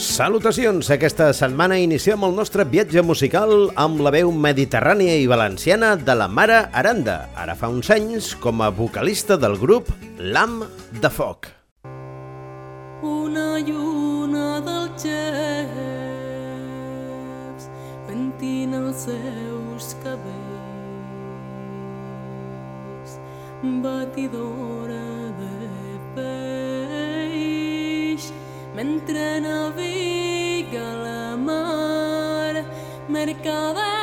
Salutacions! Aquesta setmana iniciem el nostre viatge musical amb la veu mediterrània i valenciana de la Mare Aranda, ara fa uns anys com a vocalista del grup Lam de Foc. Una lluna del geps pentina els seus cabells batidora de peix mentre naviga la mar mercader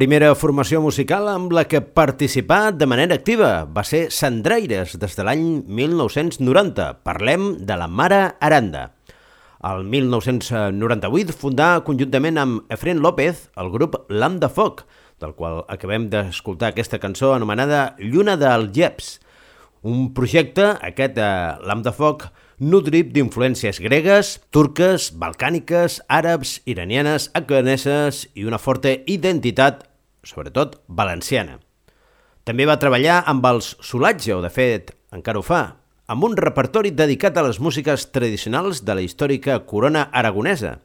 primera formació musical amb la que participà de manera activa va ser Sandraires des de l'any 1990. Parlem de la Mare Aranda. El 1998 fundà conjuntament amb Efren López el grup Lam de Foc, del qual acabem d'escoltar aquesta cançó anomenada Lluna dels Jeps. Un projecte, aquest de Lam de Foc, nutrit d'influències gregues, turques, balcàniques, àrabs, iranianes, afganeses i una forta identitat, sobretot valenciana. També va treballar amb els Solatge, o de fet encara ho fa, amb un repertori dedicat a les músiques tradicionals de la històrica corona aragonesa,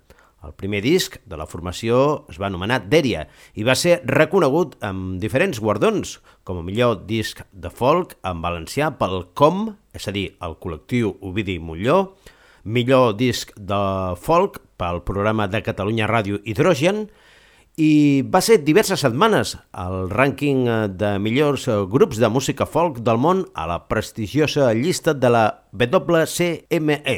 el primer disc de la formació es va anomenar Dèria i va ser reconegut amb diferents guardons, com a millor disc de folk en valencià pel COM, és a dir, el col·lectiu Ovidi Molló, millor disc de folk pel programa de Catalunya Ràdio Hidrogen i va ser diverses setmanes al rànquing de millors grups de música folk del món a la prestigiosa llista de la WCME.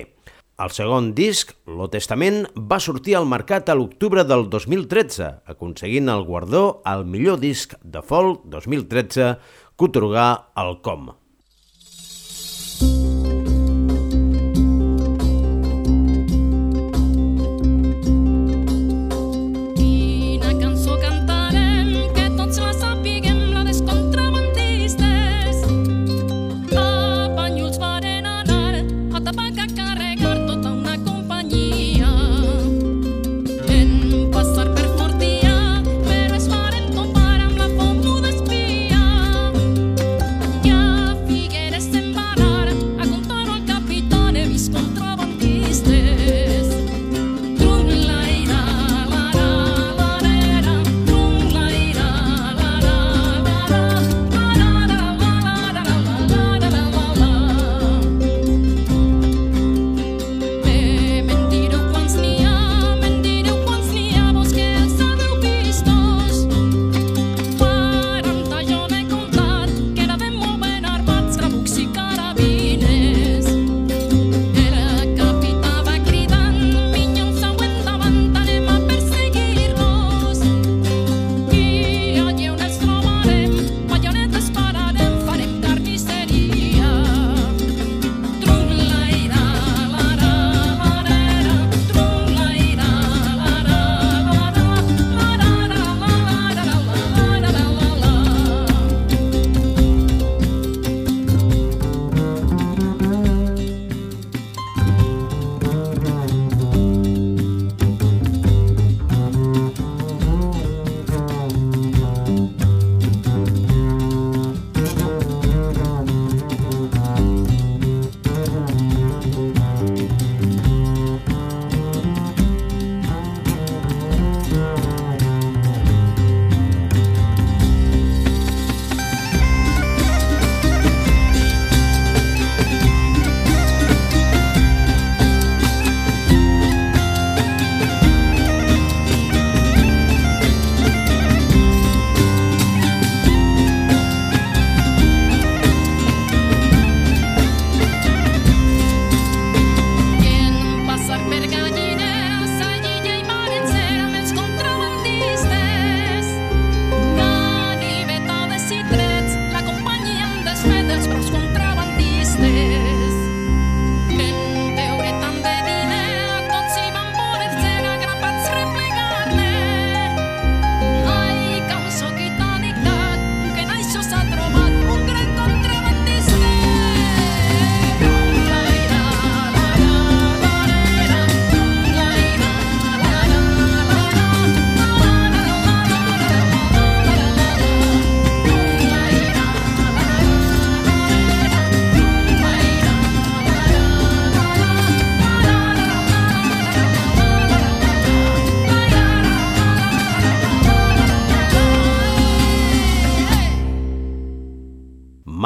El segon disc, Lo Testament, va sortir al mercat a l'octubre del 2013, aconseguint el guardó al millor disc de folk 2013 que otorgà el COM.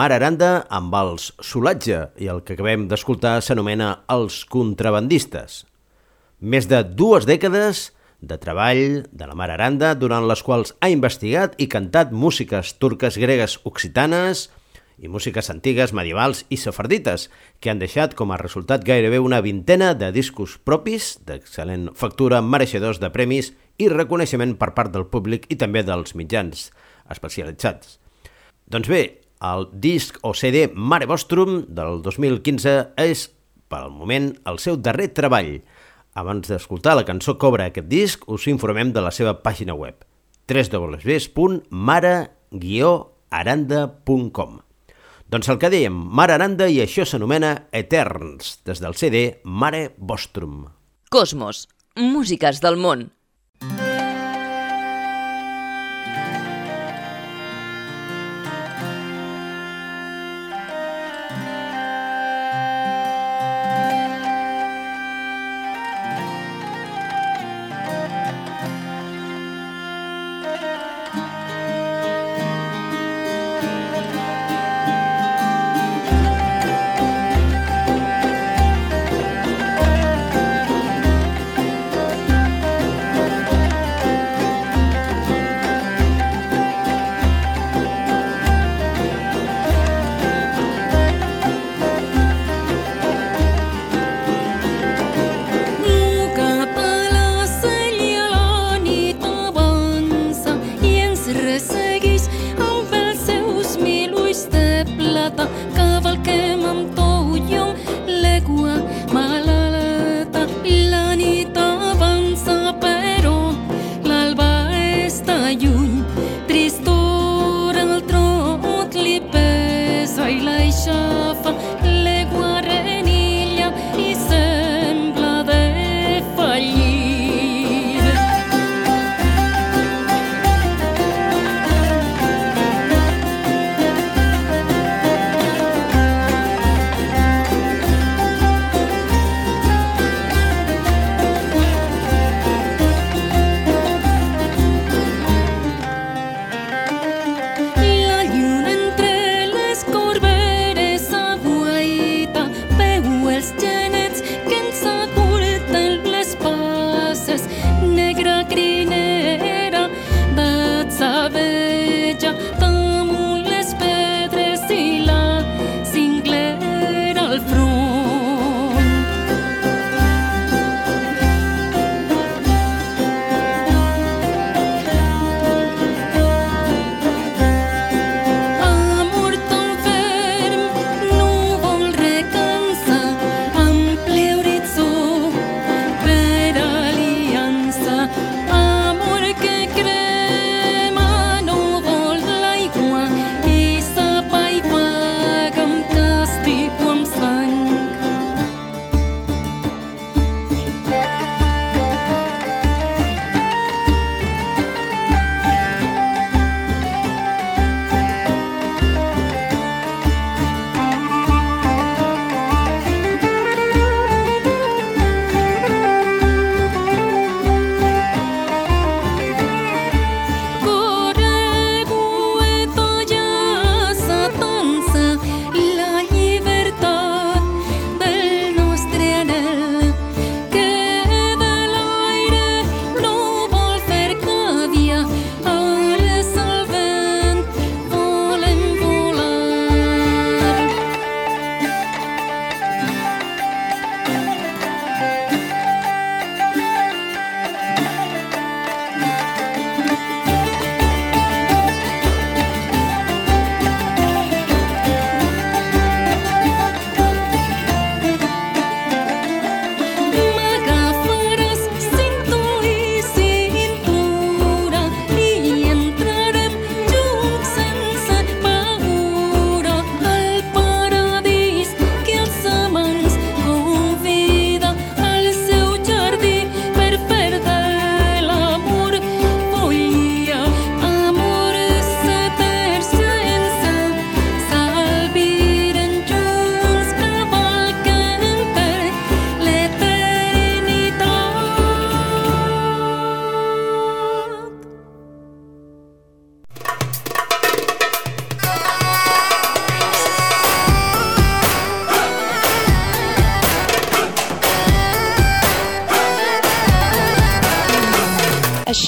Omar Aranda amb els Solatge i el que acabem d'escoltar s'anomena Els Contrabandistes. Més de dues dècades de treball de la Mar Aranda, durant les quals ha investigat i cantat músiques turques, gregues, occitanes i músiques antigues, medievals i sefardites, que han deixat com a resultat gairebé una vintena de discos propis d'excel·lent factura, mereixedors de premis i reconeixement per part del públic i també dels mitjans especialitzats. Doncs bé, el disc o CD Mare Vostrum del 2015 és, per al moment, el seu darrer treball. Abans d'escoltar la cançó Cobra aquest disc, us informem de la seva pàgina web www.mare-aranda.com Doncs el que dèiem, Mare Aranda i això s'anomena Eterns, des del CD Mare Vostrum. Cosmos, músiques del món.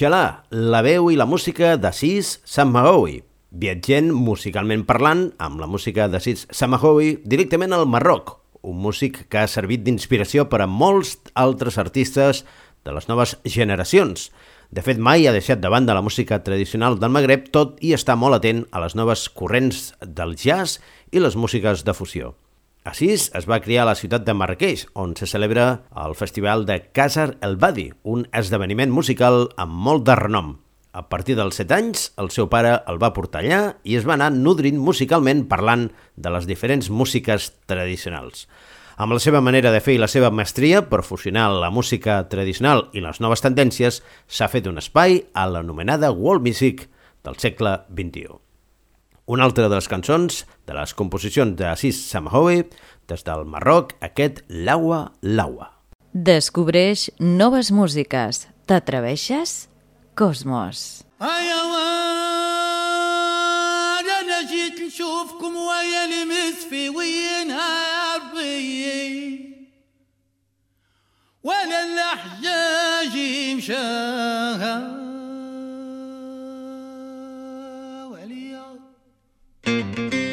Inshallah, la veu i la música d'Assis Samahoui, viatgent musicalment parlant amb la música d'Assis Samahoui directament al Marroc, un músic que ha servit d'inspiració per a molts altres artistes de les noves generacions. De fet, mai ha deixat de banda la música tradicional del Magreb, tot i està molt atent a les noves corrents del jazz i les músiques de fusió. Assis es va criar a la ciutat de Marrakeix, on se celebra el festival de Casar el Badi, un esdeveniment musical amb molt de renom. A partir dels 7 anys, el seu pare el va portar allà i es va anar nodrint musicalment parlant de les diferents músiques tradicionals. Amb la seva manera de fer i la seva mestria per fusionar la música tradicional i les noves tendències, s'ha fet un espai a l'anomenada World Music del segle XXI. Una altra de les cançons de les composicions d'Assis Samhoui des del Marroc, aquest Laua Laua. Descobreix noves músiques. T'atreveixes? Cosmos. يا انا جيت نشوفكم ويا المسفيوينها يا ربي ولا الاحجاج مشاها Música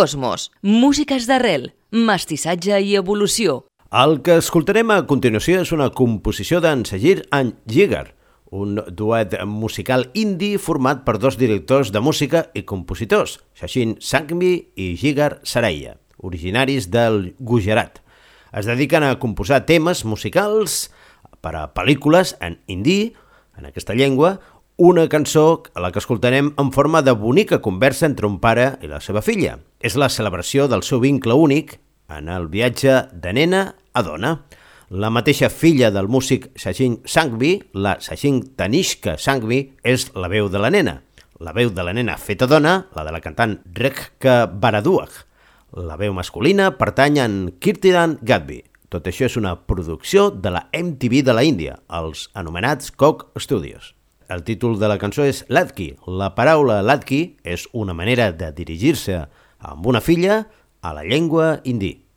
Cosmos. Músiques d'arrel, mestissatge i evolució. El que escoltarem a continuació és una composició d'en Sajir and Jigar, un duet musical indi format per dos directors de música i compositors, Shashin Sanghvi i Jigar Saraiya, originaris del Gujarat. Es dediquen a composar temes musicals per a pel·lícules en hindi, en aquesta llengua, una cançó a la que escoltarem en forma de bonica conversa entre un pare i la seva filla. És la celebració del seu vincle únic en el viatge de nena a dona. La mateixa filla del músic Sachin Sanghvi, la Sachin Tanishka Sanghvi, és la veu de la nena. La veu de la nena feta dona, la de la cantant Rekha Baraduach. La veu masculina pertany a Kirtidan Gadvi. Tot això és una producció de la MTV de la Índia, els anomenats Koch Studios. El títol de la cançó és Ladki. La paraula Ladki és una manera de dirigir-se amb una filla a la llengua hindi.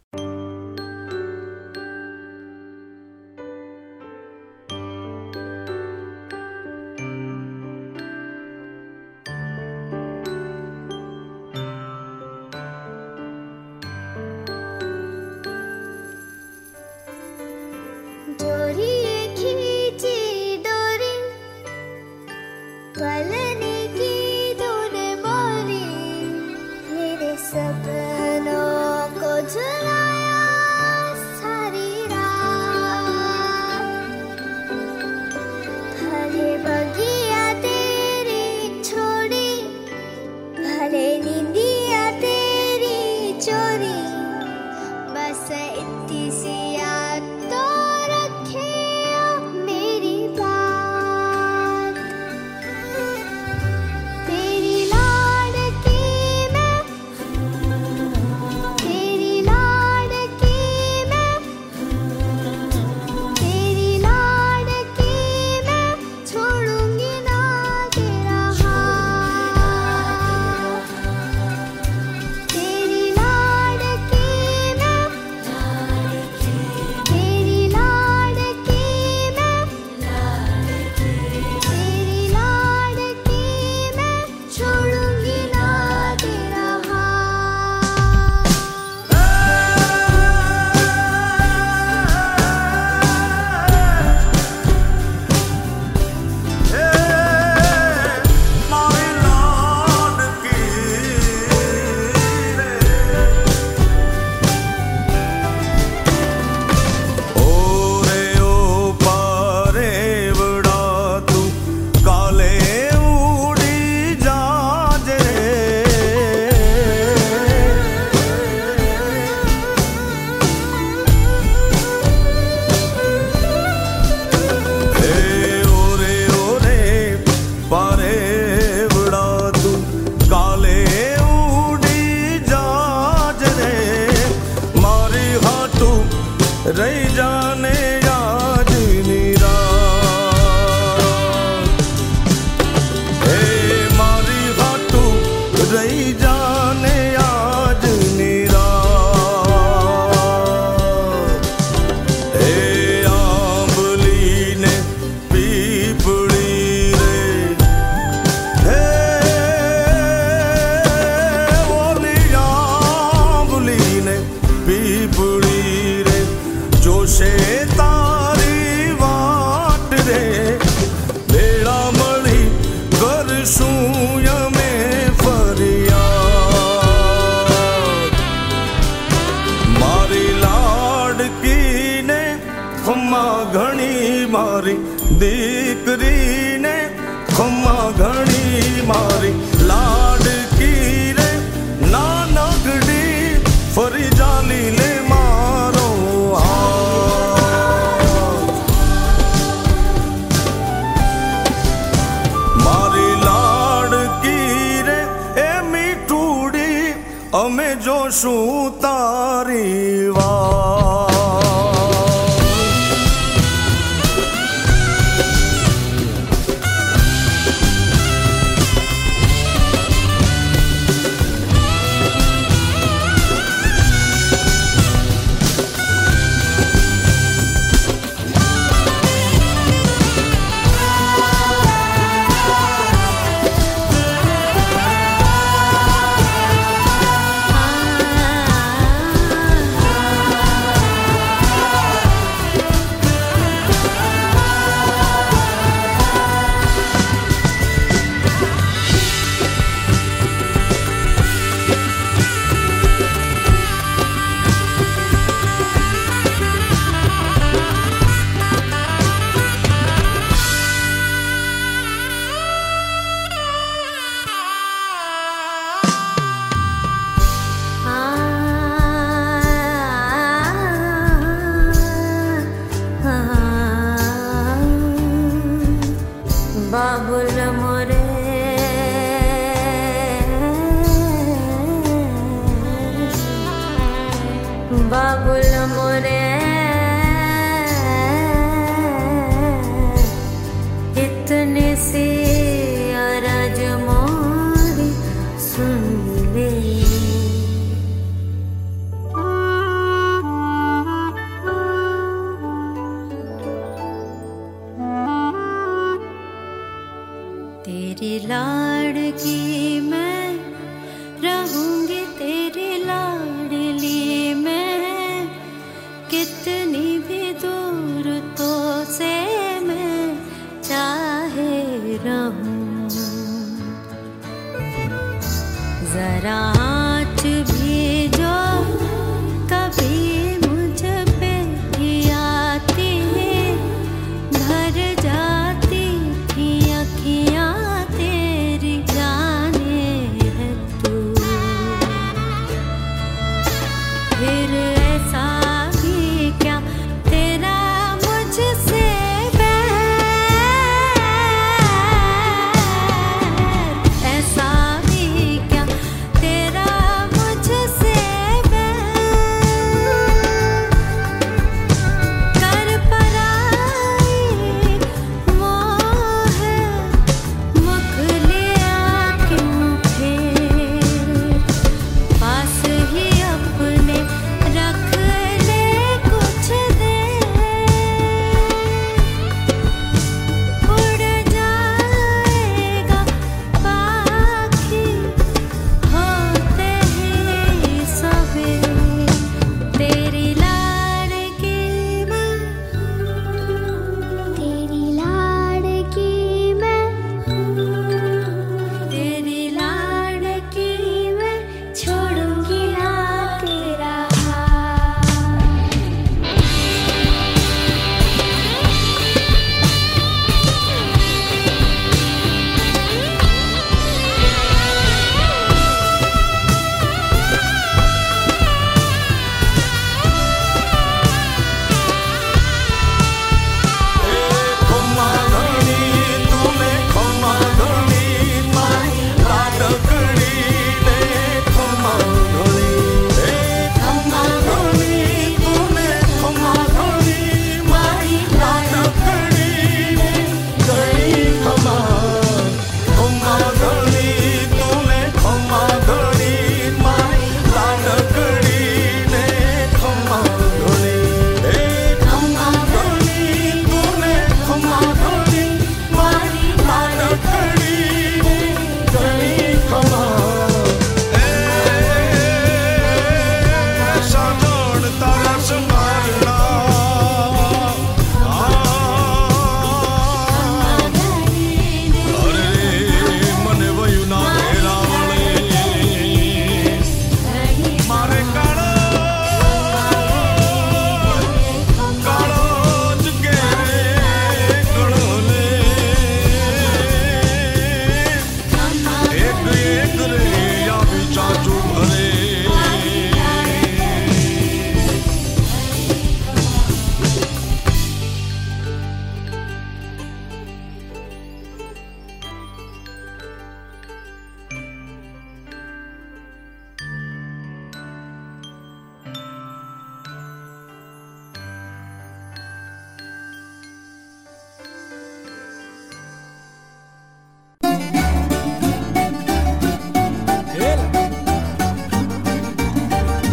सारा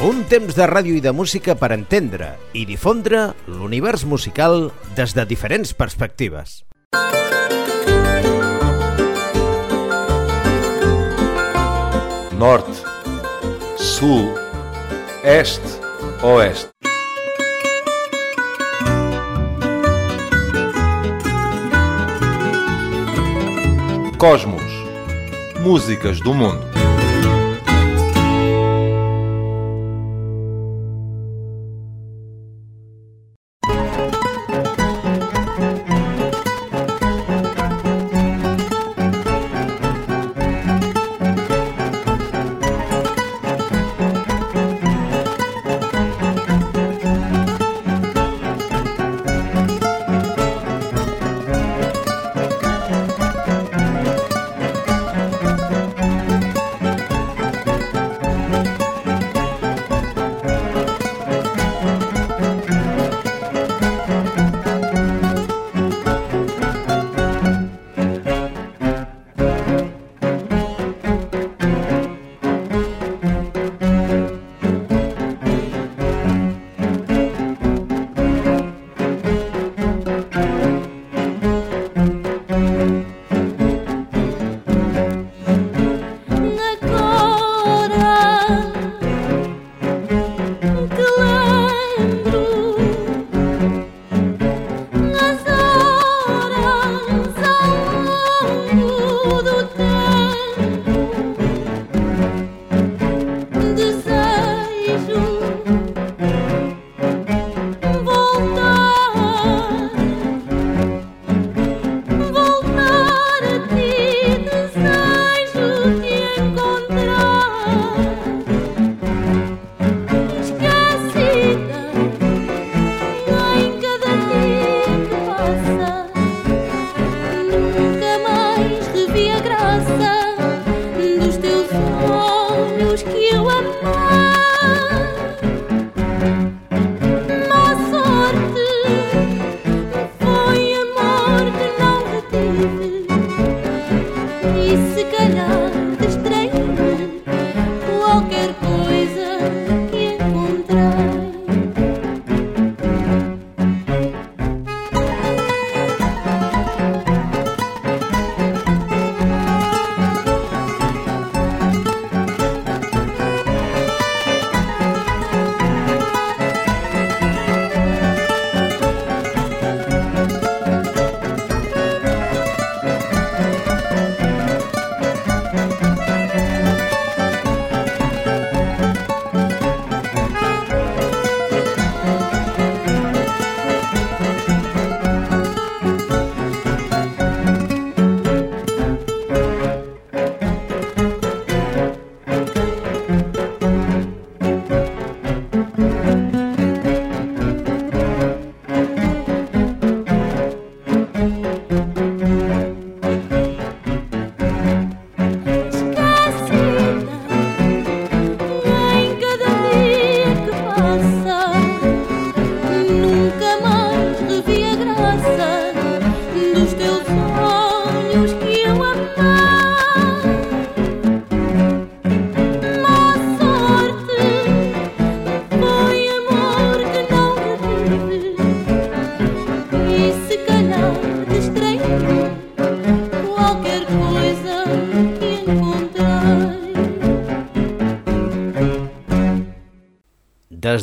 Un temps de ràdio i de música per entendre i difondre l'univers musical des de diferents perspectives. Nord, Sud, Est, Oest. Cosmos. Músiques do Mundo.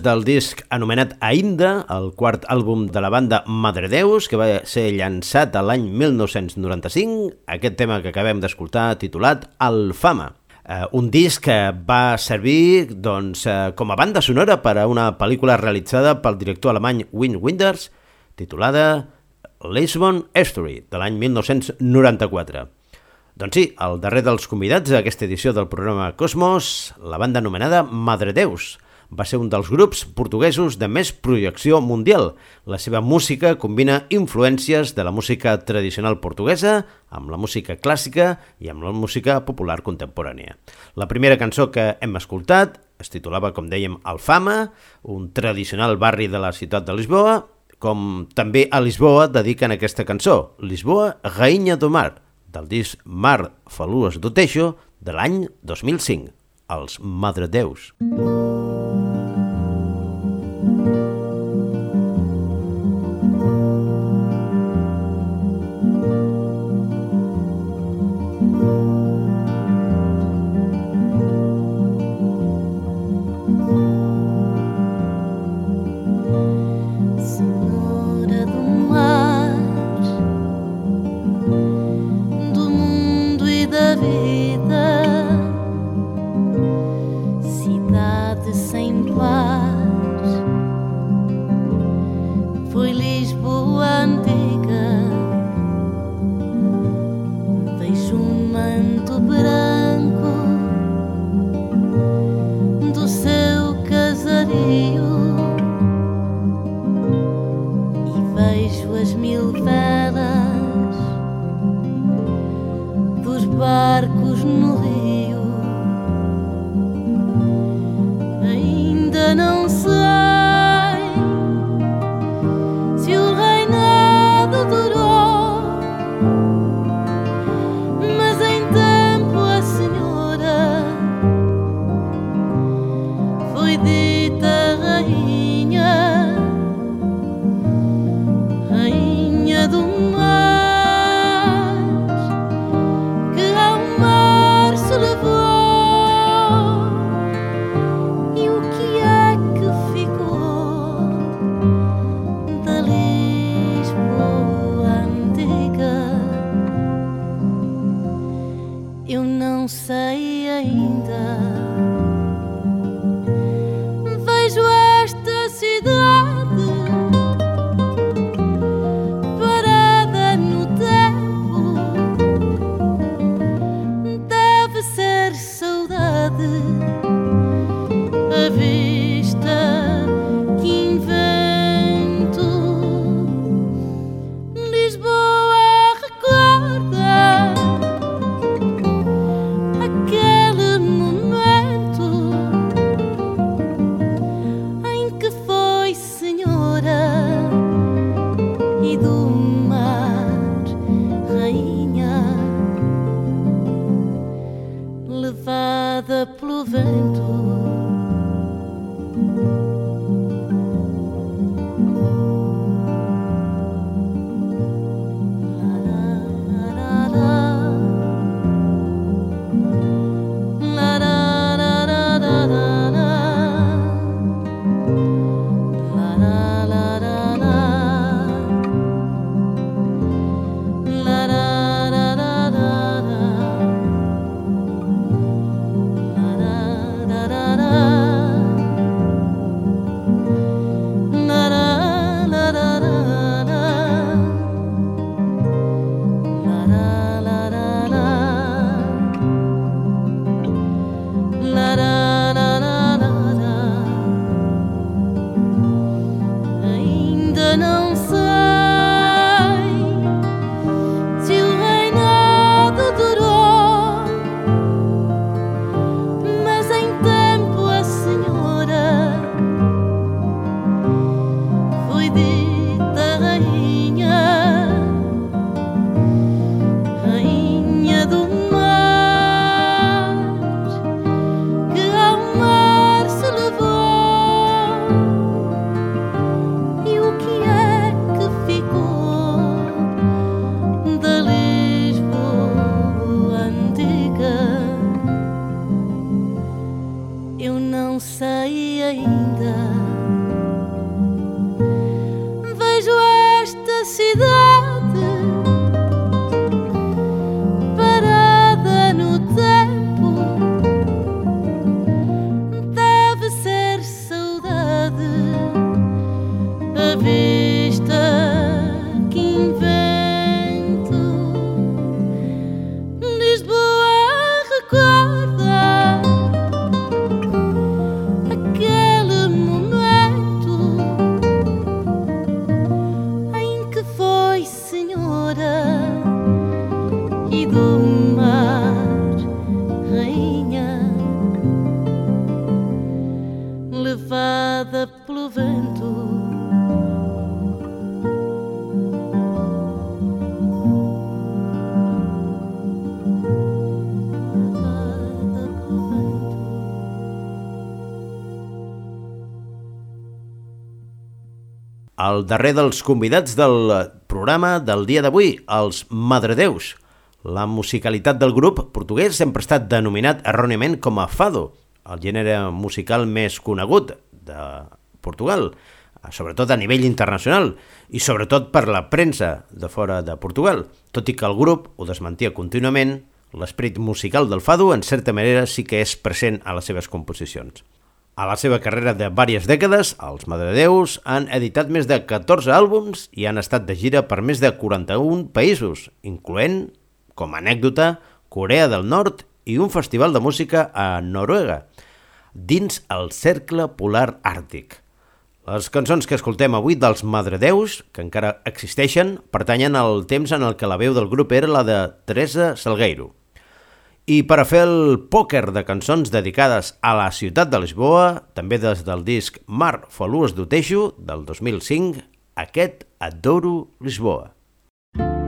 Del disc anomenat Ainda, el quart àlbum de la banda Madredeus, que va ser llançat a l'any 1995, aquest tema que acabem d'escoltar titulat Alfama. Eh, un disc que va servir doncs, eh, com a banda sonora per a una pel·lícula realitzada pel director alemany Wim Wenders, titulada Lisbon History, de l'any 1994. Doncs sí, el darrer dels convidats d'aquesta edició del programa Cosmos, la banda anomenada Madredeus, va ser un dels grups portuguesos de més projecció mundial. La seva música combina influències de la música tradicional portuguesa amb la música clàssica i amb la música popular contemporània. La primera cançó que hem escoltat es titulava, com dèiem, Alfama, un tradicional barri de la ciutat de Lisboa, com també a Lisboa dediquen aquesta cançó, Lisboa, Rainha do Mar, del disc Mar Falues do Teixo de l'any 2005, els Madredeus. Senhora vento. El darrer dels convidats del programa del dia d'avui, els Madredeus. La musicalitat del grup portuguès sempre ha estat denominat erròniament com a fado, el gènere musical més conegut de Portugal, sobretot a nivell internacional i sobretot per la premsa de fora de Portugal, tot i que el grup ho desmentia contínuament, l'esperit musical del fado en certa manera sí que és present a les seves composicions. A la seva carrera de diverses dècades, els Madredeus han editat més de 14 àlbums i han estat de gira per més de 41 països, incloent, com a anècdota, Corea del Nord i un festival de música a Noruega, dins el Cercle Polar Àrtic. Les cançons que escoltem avui dels Madredeus, que encara existeixen, pertanyen al temps en el que la veu del grup era la de Teresa Salgueiro. I per a fer el pòquer de cançons dedicades a la ciutat de Lisboa, també des del disc Mar Folues do Teixo, del 2005, aquest Adoro Lisboa. Lisboa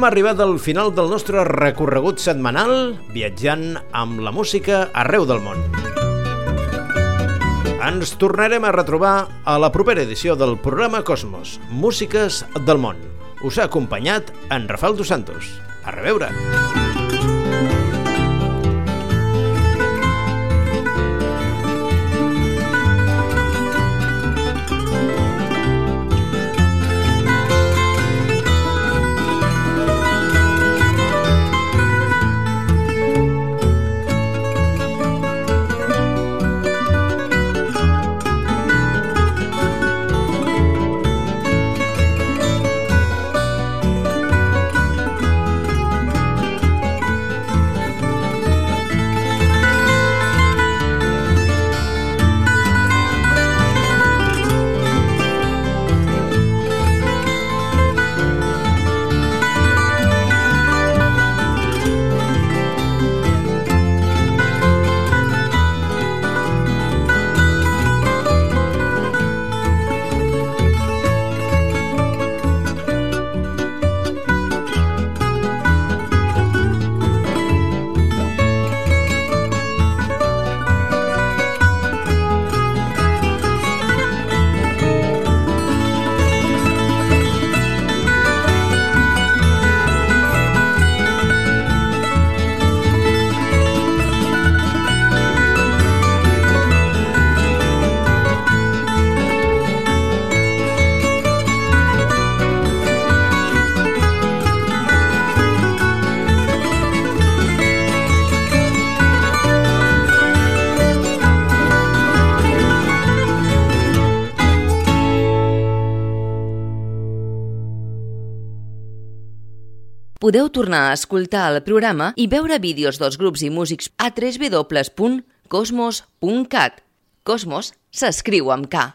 Hem arribat al final del nostre recorregut setmanal viatjant amb la música arreu del món. Ens tornarem a retrobar a la propera edició del programa Cosmos, Músiques del món. Us ha acompanyat en Rafael Dos Santos. A reveure! Podeu tornar a escoltar el programa i veure vídeos dels grups i músics a www.cosmos.cat. Cosmos s'escriu amb K.